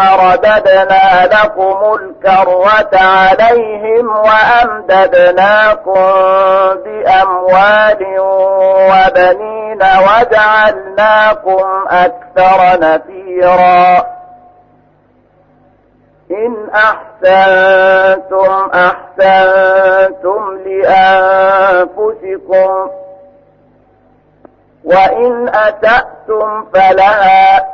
رددنا لكم الكرة عليهم وأمددناكم بأموال وبنين وجعلناكم أكثر نفيرا. إن أحسنتم أحسنتم لأنفسكم وإن أسأتم فلها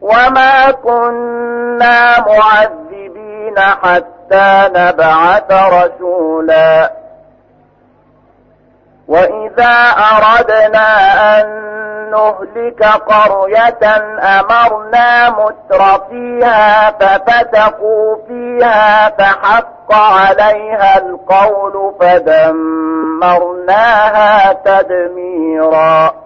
وما كنا معذبين حتى نبعث رسولا. وإذا أردنا أن نهلك قرية أمرنا متر فيها ففتقوا فيها فحق عليها القول فدمرناها تدميرا.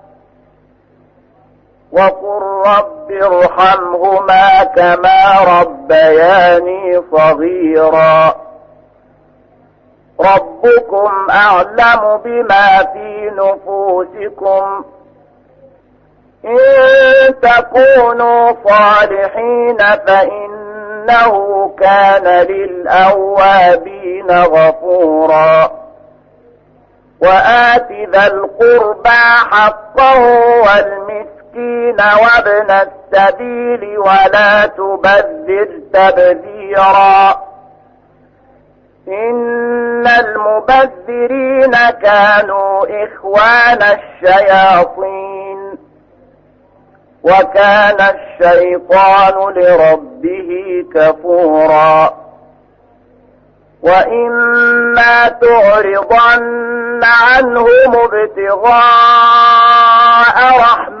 وقل رب ارحمهما كما ربياني صغيرا. ربكم أعلم بما في نفوسكم. إن تكونوا صالحين فإنه كان للأوابين غفورا. وآت ذا القربى حقه والمسكين وابن السبيل ولا تبذر تبذيرا إن المبذرين كانوا إخوان الشياطين وكان الشيطان لربه كفورا وإما تعرضن عنهم ابتغاء رحمة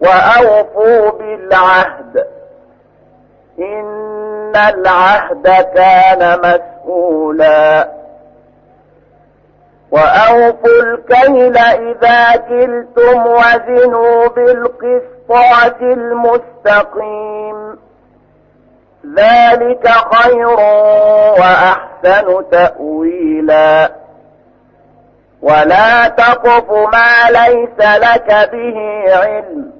وأوفوا بالعهد. إن العهد كان مسؤولا. وأوفوا الكيل إذا كلتم وزنوا بالقسطاس المستقيم. ذلك خير وأحسن تأويلا. ولا تقف ما ليس لك به علم.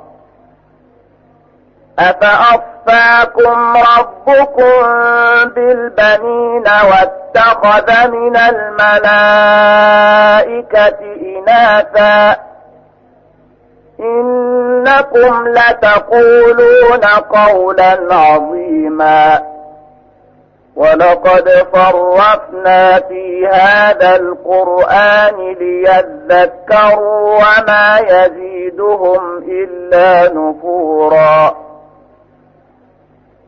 أفأصفاكم ربكم بالبنين واتخذ من الملائكة إناثا إنكم لتقولون قولا عظيما ولقد فرقنا في هذا القرآن ليذكروا وما يزيدهم إلا نفورا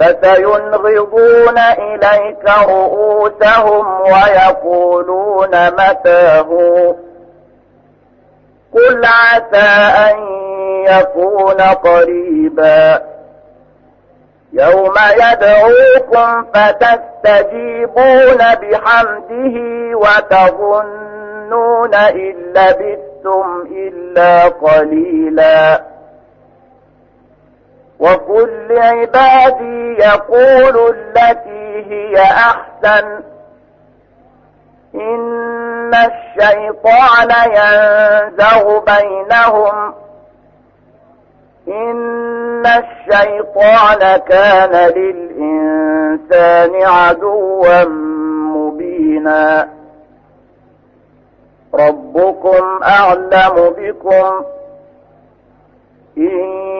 فسينغضون إليك رؤوسهم ويقولون متاه قل عسى أن يكون قريبا. يوم يدعوكم فتستجيبون بحمده وتظنون إن لبثتم إلا قليلا. وقل لعبادي يقول التي هي أحسن. إن الشيطان ينزغ بينهم. إن الشيطان كان للإنسان عدوا مبينا. ربكم أعلم بكم. إن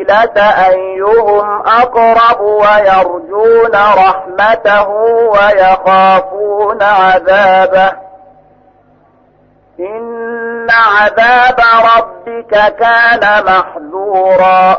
الوسيلة أيهم أقرب ويرجون رحمته ويخافون عذابه. إن عذاب ربك كان محذورا.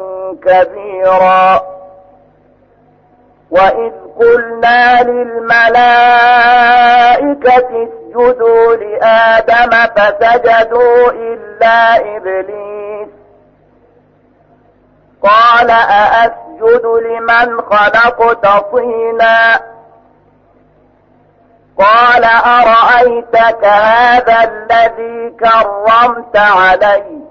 كبيرا. وإذ قلنا للملائكة اسجدوا لآدم فسجدوا إلا إبليس. قال أأسجد لمن خلقت طينا؟ قال أرأيتك هذا الذي كرمت عليه؟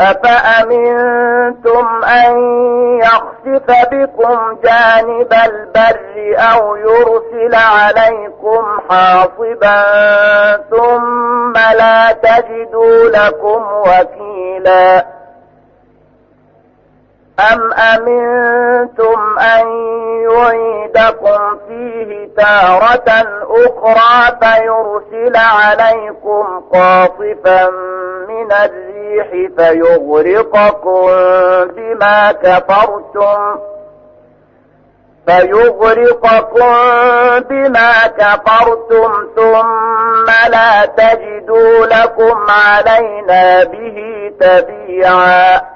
أفأمنتم أن يخسف بكم جانب البر أو يرسل عليكم حاصبا ثم لا تجدوا لكم وكيلا أم أمنتم أن يعيدكم فيه تارة أخرى فيرسل عليكم قاصفا من الريح فيغرقكم بما كفرتم فيغرقكم بما كفرتم ثم لا تجدوا لكم علينا به تبيعا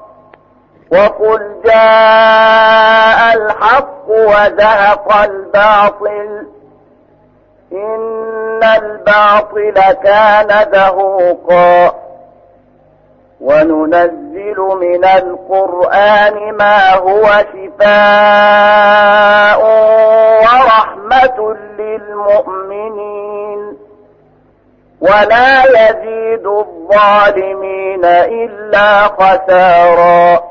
وقل جاء الحق وزهق الباطل إن الباطل كان ذهوقا وننزل من القرآن ما هو شفاء ورحمة للمؤمنين ولا يزيد الظالمين إلا خسارا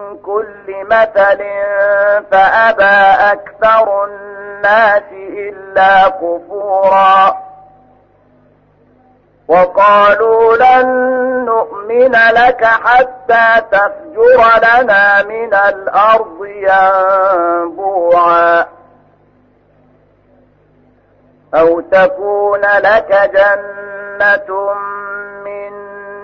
كل مثل فأبى أكثر الناس إلا كفورا. وقالوا لن نؤمن لك حتى تفجر لنا من الأرض ينبوعا. أو تكون لك جنة من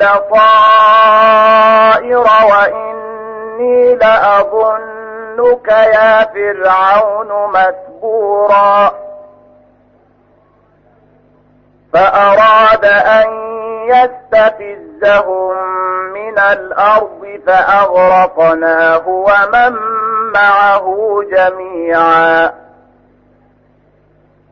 بصائر وإني لأظنك يا فرعون مسبورا فأراد أن يستفزهم من الأرض فأغرقناه ومن معه جميعا.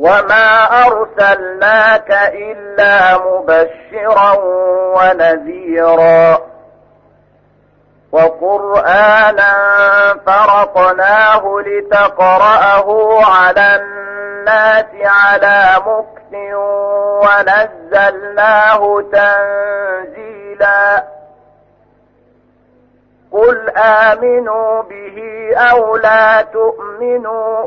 وما أرسلناك إلا مبشرا ونذيرا وقرآنا فرقناه لتقرأه على الناس على مكت ونزلناه تنزيلا قل آمنوا به أو لا تؤمنوا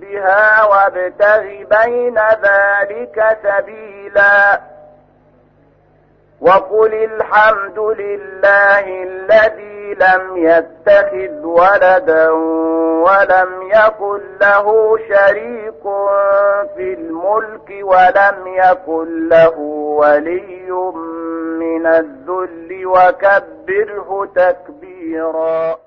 بها وابتغ بين ذلك سبيلا. وقل الحمد لله الذي لم يتخذ ولدا ولم يكن له شريك في الملك ولم يكن له ولي من الذل وكبره تكبيرا.